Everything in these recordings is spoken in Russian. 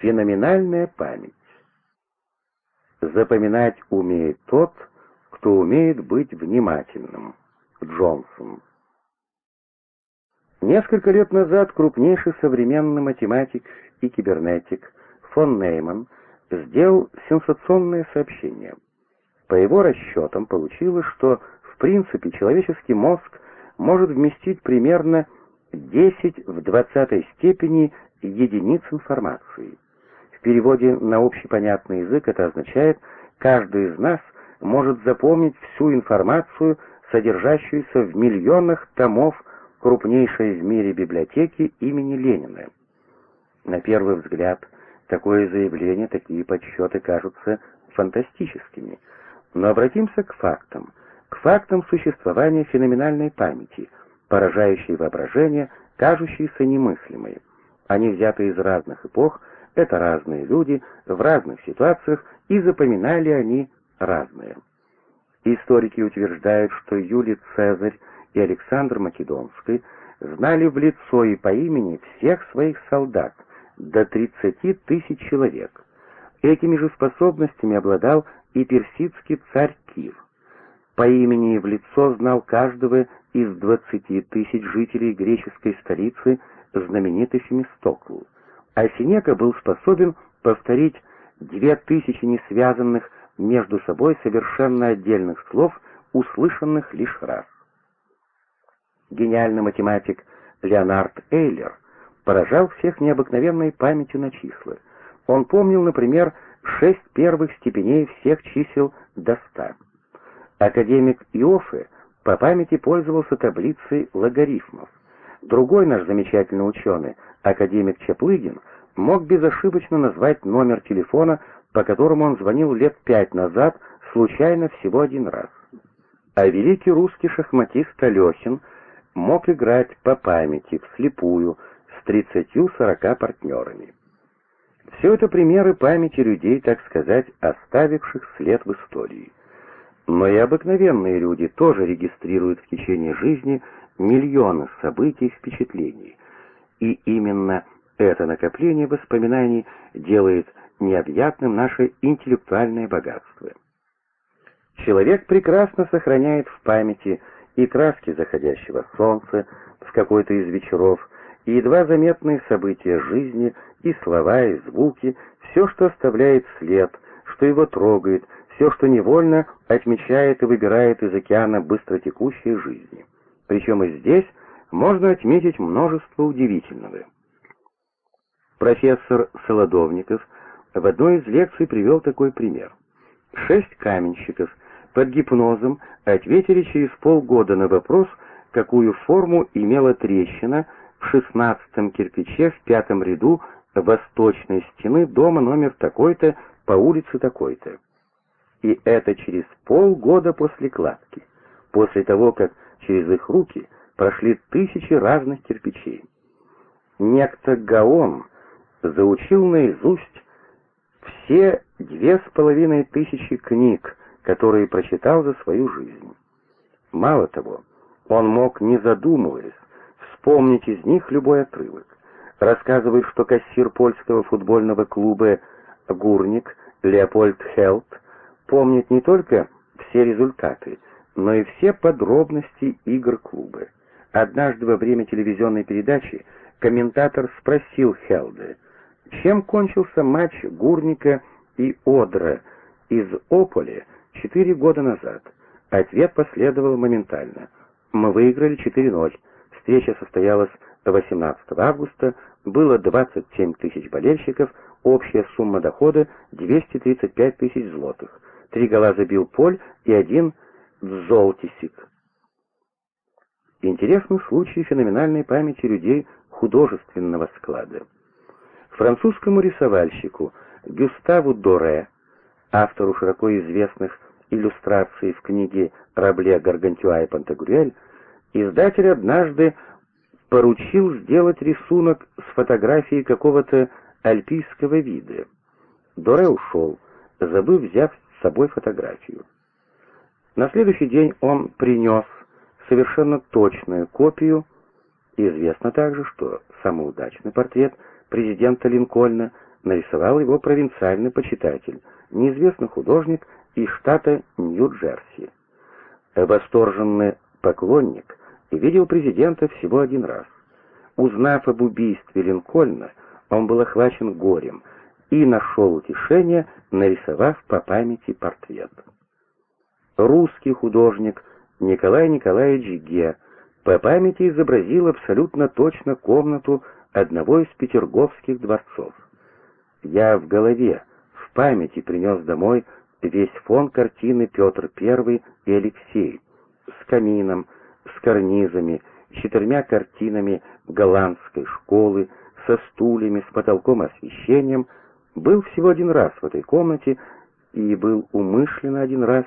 Феноменальная память. Запоминать умеет тот, кто умеет быть внимательным. Джонсон. Несколько лет назад крупнейший современный математик и кибернетик фон Нейман сделал сенсационное сообщение. По его расчетам получилось, что в принципе человеческий мозг может вместить примерно 10 в 20 степени единиц информации. В переводе на общепонятный язык это означает, каждый из нас может запомнить всю информацию, содержащуюся в миллионах томов крупнейшей в мире библиотеки имени Ленина. На первый взгляд, такое заявление, такие подсчеты кажутся фантастическими. Но обратимся к фактам, к фактам существования феноменальной памяти, поражающей воображение, кажущейся немыслимой. Они взяты из разных эпох, это разные люди, в разных ситуациях, и запоминали они разные. Историки утверждают, что Юлий Цезарь и Александр Македонский знали в лицо и по имени всех своих солдат, до 30 тысяч человек. Этими же способностями обладал и персидский царь Кир. По имени и в лицо знал каждого из 20 тысяч жителей греческой столицы знаменитый Фемистокл. А Синека был способен повторить две тысячи несвязанных между собой совершенно отдельных слов, услышанных лишь раз. Гениальный математик Леонард Эйлер поражал всех необыкновенной памятью на числа. Он помнил, например, шесть первых степеней всех чисел до ста. Академик Иофе по памяти пользовался таблицей логарифмов. Другой наш замечательный ученый, академик Чаплыгин, мог безошибочно назвать номер телефона, по которому он звонил лет пять назад, случайно всего один раз. А великий русский шахматист Алехин – мог играть по памяти, вслепую, с 30-40 партнерами. Все это примеры памяти людей, так сказать, оставивших след в истории. Но и обыкновенные люди тоже регистрируют в течение жизни миллионы событий и впечатлений. И именно это накопление воспоминаний делает необъятным наше интеллектуальное богатство. Человек прекрасно сохраняет в памяти и краски заходящего солнца в какой-то из вечеров, и едва заметные события жизни, и слова, и звуки, все, что оставляет след, что его трогает, все, что невольно отмечает и выбирает из океана быстротекущей жизни. Причем и здесь можно отметить множество удивительного. Профессор Солодовников в одной из лекций привел такой пример. Шесть каменщиков – под гипнозом ответили через полгода на вопрос, какую форму имела трещина в шестнадцатом кирпиче в пятом ряду восточной стены дома номер такой-то по улице такой-то. И это через полгода после кладки, после того, как через их руки прошли тысячи разных кирпичей. Некто Гаон заучил наизусть все две с половиной тысячи книг, которые прочитал за свою жизнь. Мало того, он мог, не задумываясь, вспомнить из них любой отрывок. Рассказывает, что кассир польского футбольного клуба «Гурник» Леопольд Хелт помнит не только все результаты, но и все подробности игр клуба. Однажды во время телевизионной передачи комментатор спросил Хелда, чем кончился матч Гурника и Одра из Ополя Четыре года назад. Ответ последовал моментально. Мы выиграли 4-0. Встреча состоялась 18 августа, было 27 тысяч болельщиков, общая сумма дохода 235 тысяч злотых. Три гола забил Поль и один Золтисик. Интересный случай феноменальной памяти людей художественного склада. Французскому рисовальщику Гюставу Доре, автору широко известных иллюстрации в книге Рабле, Гаргантюа и Пантагрюэль, издатель однажды поручил сделать рисунок с фотографией какого-то альпийского вида. Доре ушел, забыв взять с собой фотографию. На следующий день он принес совершенно точную копию. Известно также, что самый удачный портрет президента Линкольна нарисовал его провинциальный почитатель, неизвестный художник из штата Нью-Джерси. Восторженный поклонник видел президента всего один раз. Узнав об убийстве Линкольна, он был охвачен горем и нашел утешение, нарисовав по памяти портрет. Русский художник Николай Николаевич Ге по памяти изобразил абсолютно точно комнату одного из петерговских дворцов. Я в голове, в памяти принес домой весь фон картины Петр I и Алексей с камином, с карнизами, четырьмя картинами голландской школы, со стульями, с потолком освещением, был всего один раз в этой комнате и был умышленно один раз,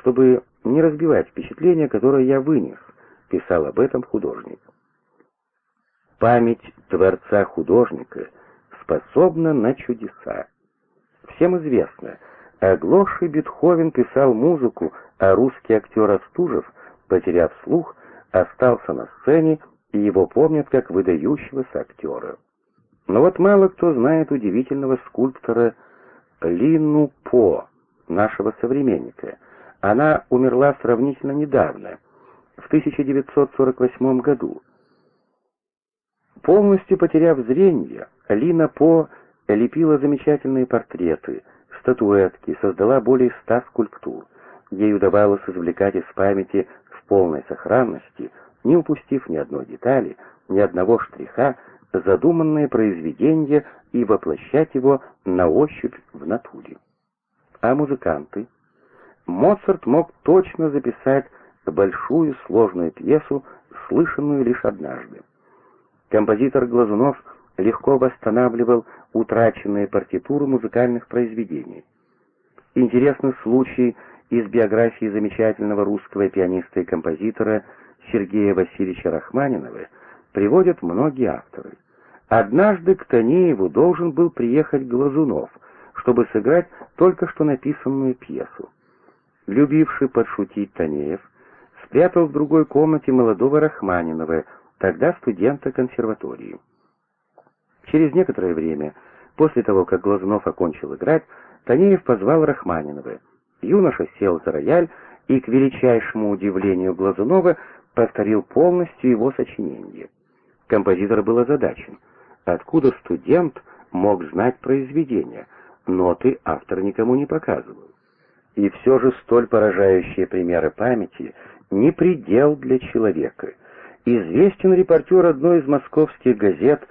чтобы не разбивать впечатление, которое я вынес, писал об этом художник. Память творца-художника способна на чудеса. Всем известно, оглохший Бетховен писал музыку, а русский актер Остужев, потеряв слух, остался на сцене, и его помнят как выдающегося актера. Но вот мало кто знает удивительного скульптора Лину По, нашего современника. Она умерла сравнительно недавно, в 1948 году. Полностью потеряв зрение, Лина По лепила замечательные портреты, статуэтки, создала более ста скульптур. Ей удавалось извлекать из памяти в полной сохранности, не упустив ни одной детали, ни одного штриха, задуманное произведение и воплощать его на ощупь в натуре. А музыканты? Моцарт мог точно записать большую сложную пьесу, слышанную лишь однажды. Композитор Глазунов легко восстанавливал утраченные партитуры музыкальных произведений. Интересный случай из биографии замечательного русского пианиста и композитора Сергея Васильевича Рахманинова приводят многие авторы. Однажды к Танееву должен был приехать Глазунов, чтобы сыграть только что написанную пьесу. Любивший подшутить Танеев спрятал в другой комнате молодого Рахманинова, тогда студента консерватории. Через некоторое время, после того, как Глазунов окончил играть, Танеев позвал Рахманинова. Юноша сел за рояль и, к величайшему удивлению Глазунова, повторил полностью его сочинение. Композитор был озадачен. Откуда студент мог знать произведение? Ноты автор никому не показывал. И все же столь поражающие примеры памяти не предел для человека. Известен репортер одной из московских газет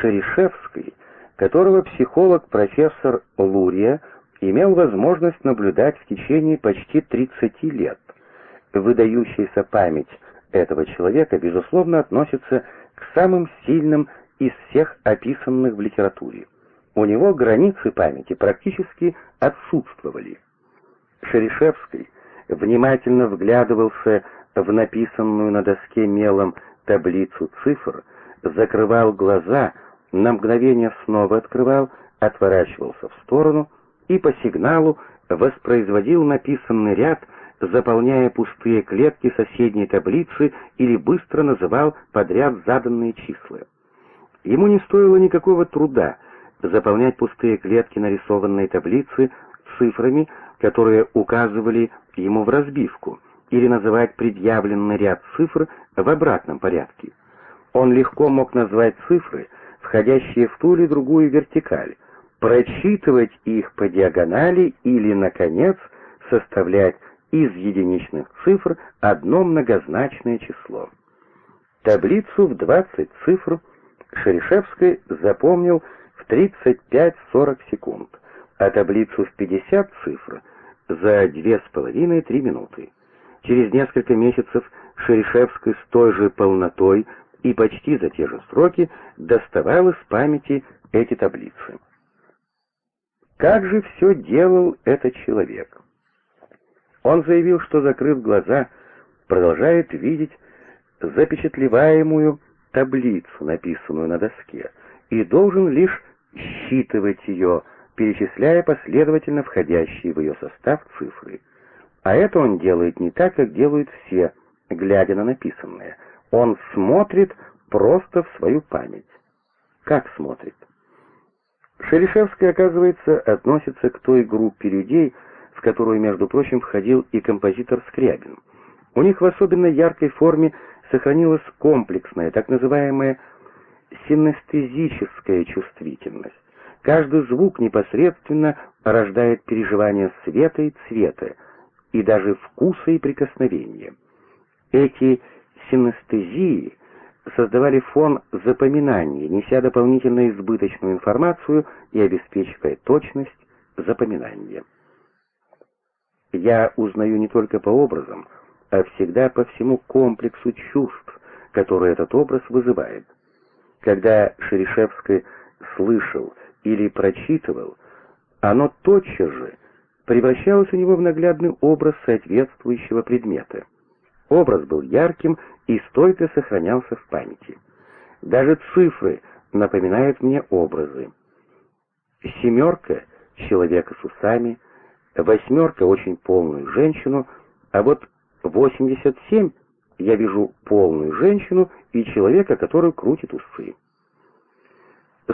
Шерешевской, которого психолог профессор Лурия имел возможность наблюдать в течение почти 30 лет. Выдающаяся память этого человека, безусловно, относится к самым сильным из всех описанных в литературе. У него границы памяти практически отсутствовали. Шерешевский внимательно вглядывался в написанную на доске мелом таблицу цифр, закрывал глаза, на мгновение снова открывал, отворачивался в сторону и по сигналу воспроизводил написанный ряд, заполняя пустые клетки соседней таблицы или быстро называл подряд заданные числа. Ему не стоило никакого труда заполнять пустые клетки нарисованной таблицы цифрами, которые указывали ему в разбивку, или называть предъявленный ряд цифр в обратном порядке. Он легко мог назвать цифры, входящие в ту или другую вертикаль, прочитывать их по диагонали или, наконец, составлять из единичных цифр одно многозначное число. Таблицу в 20 цифр Шерешевский запомнил в 35-40 секунд а таблицу в 50 цифр за 2,5-3 минуты. Через несколько месяцев Шерешевский с той же полнотой и почти за те же сроки доставал из памяти эти таблицы. Как же все делал этот человек? Он заявил, что, закрыв глаза, продолжает видеть запечатлеваемую таблицу, написанную на доске, и должен лишь считывать ее, перечисляя последовательно входящие в ее состав цифры. А это он делает не так, как делают все, глядя на написанное. Он смотрит просто в свою память. Как смотрит? Шерешевский, оказывается, относится к той группе людей, в которую, между прочим, входил и композитор Скрябин. У них в особенно яркой форме сохранилась комплексная, так называемая синестезическая чувствительность. Каждый звук непосредственно рождает переживания света и цвета, и даже вкуса и прикосновения. Эти синестезии создавали фон запоминания, неся дополнительно избыточную информацию и обеспечивая точность запоминания. Я узнаю не только по образам, а всегда по всему комплексу чувств, которые этот образ вызывает. Когда Шерешевский слышал или прочитывал, оно тотчас же превращалось у него в наглядный образ соответствующего предмета. Образ был ярким и стойко сохранялся в памяти. Даже цифры напоминают мне образы. Семерка — человека с усами, восьмерка — очень полную женщину, а вот 87 я вижу полную женщину и человека, который крутит усы.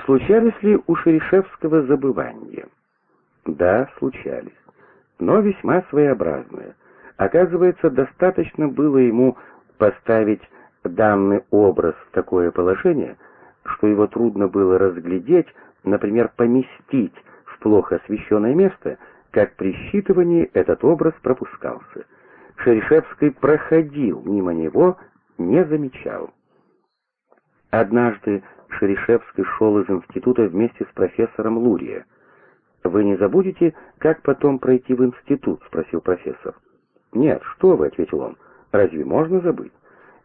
Случались ли у Шерешевского забывания? Да, случались, но весьма своеобразные. Оказывается, достаточно было ему поставить данный образ в такое положение, что его трудно было разглядеть, например, поместить в плохо освещенное место, как при считывании этот образ пропускался. Шерешевский проходил мимо него, не замечал. Однажды Шерешевский шел из института вместе с профессором Лурия. «Вы не забудете, как потом пройти в институт?» — спросил профессор. «Нет, что вы», — ответил он, — «разве можно забыть?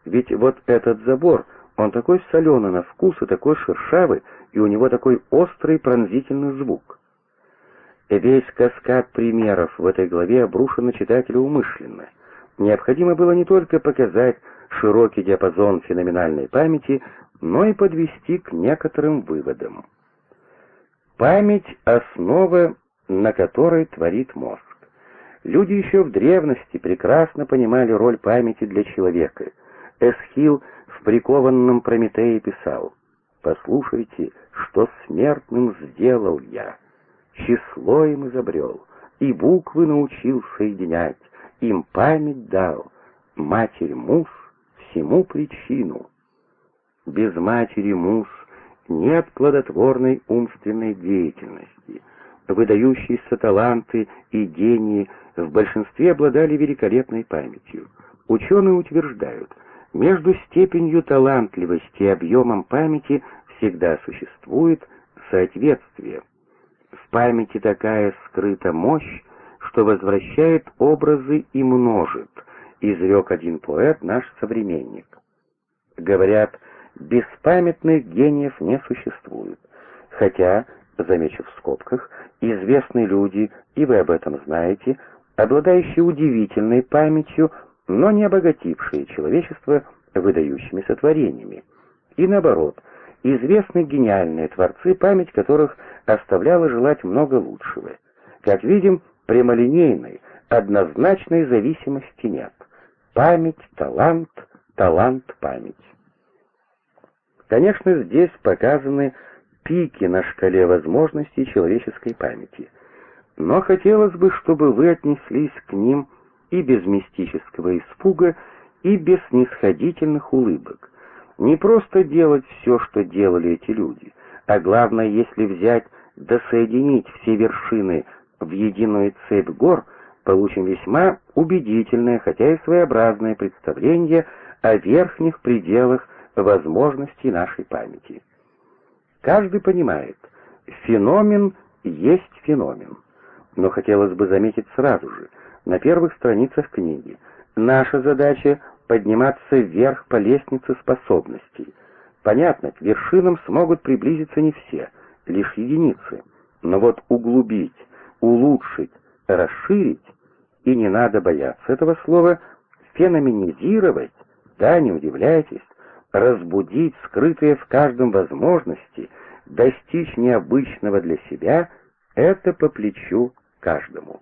Ведь вот этот забор, он такой соленый на вкус и такой шершавый, и у него такой острый пронзительный звук». Весь каскад примеров в этой главе обрушен на читателя умышленно. Необходимо было не только показать широкий диапазон феноменальной памяти, но и подвести к некоторым выводам. Память — основа, на которой творит мозг. Люди еще в древности прекрасно понимали роль памяти для человека. Эсхил в прикованном Прометее писал «Послушайте, что смертным сделал я. Число им изобрел, и буквы научил соединять, им память дал, Матерь Мус всему причину». Без матери Мус нет плодотворной умственной деятельности. Выдающиеся таланты и гении в большинстве обладали великолепной памятью. Ученые утверждают, между степенью талантливости и объемом памяти всегда существует соответствие. В памяти такая скрыта мощь, что возвращает образы и множит, изрек один поэт, наш современник. Говорят, беспамятных гениев не существует, хотя, замечу в скобках, известны люди, и вы об этом знаете, обладающие удивительной памятью, но не обогатившие человечество выдающимися творениями. И наоборот, известны гениальные творцы, память которых оставляла желать много лучшего. Как видим, прямолинейной, однозначной зависимости нет. Память, талант, талант, память. Конечно, здесь показаны пики на шкале возможностей человеческой памяти. Но хотелось бы, чтобы вы отнеслись к ним и без мистического испуга, и без снисходительных улыбок. Не просто делать все, что делали эти люди, а главное, если взять да соединить все вершины в единую цепь гор, получим весьма убедительное, хотя и своеобразное представление о верхних пределах возможностей нашей памяти. Каждый понимает, феномен есть феномен. Но хотелось бы заметить сразу же, на первых страницах книги, наша задача — подниматься вверх по лестнице способностей. Понятно, к вершинам смогут приблизиться не все, лишь единицы. Но вот углубить, улучшить, расширить, и не надо бояться этого слова, феноменизировать, да, не удивляйтесь, разбудить скрытые в каждом возможности, достичь необычного для себя — это по плечу каждому.